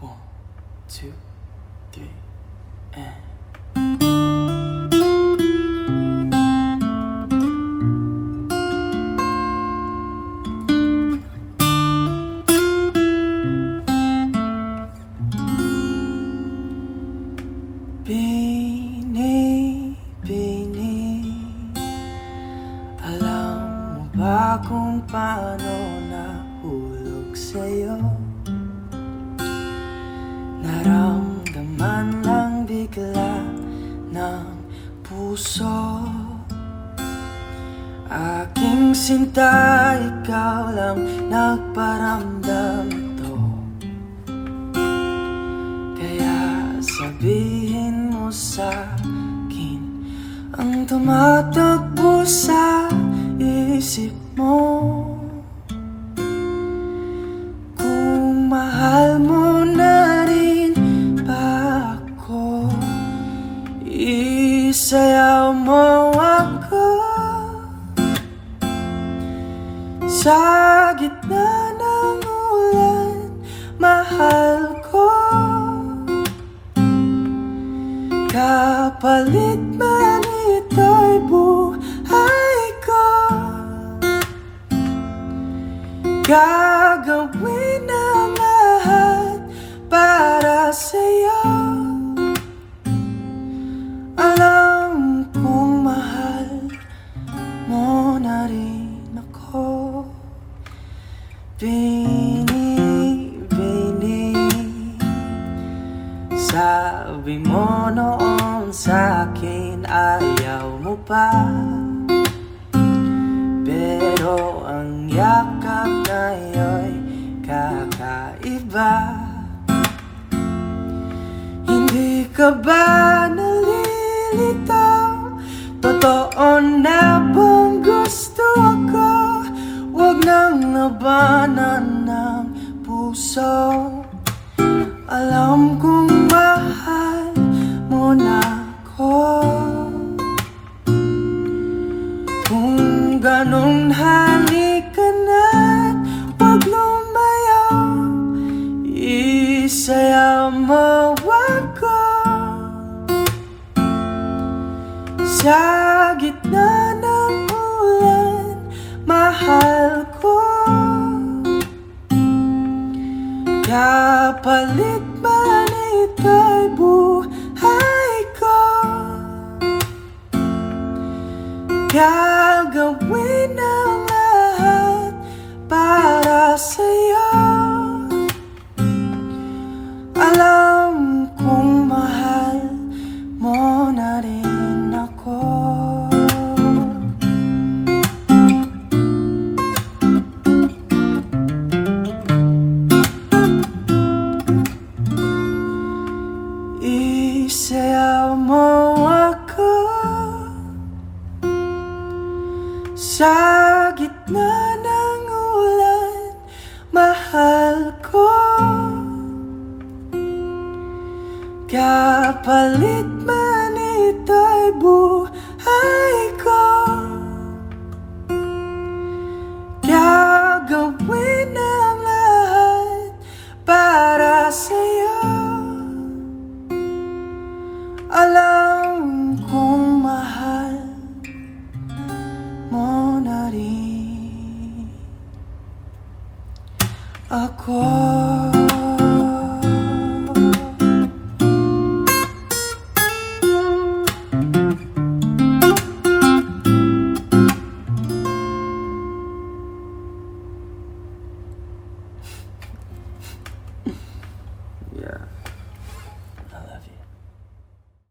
One, two, three, and. Bini-bini Alam mo ba kung paano nahulog sa'yo? Naramdaman lang bigla ng puso. Aking sinta, ikaw lang nagparamdam to. Kaya sabihin mo sa akin Ang tumatakbo sa isip mo Isayaw mo ako Sa gitna ng ulan Mahal ko. Kapalit man ito'y buhay ko. Gagawin Sabi mo noon sa akin ayaw mo pa Pero ang yakap ngayon'y kakaiba Hindi ka ba nalilito? Totoo na bang gusto ako? Huwag nang labanan ng puso Alam kong mahal mo na ako. Kung ganun halika na't Huwag lumayo Isayaw mo ako. Sa gitna ng ulan Mahal ko Kapalit man ito'y buhay ko? Gagawin ang lahat para sa'yo Sa gitna ng ulan Mahal ko. Kapalit man ito'y buhay Acorda.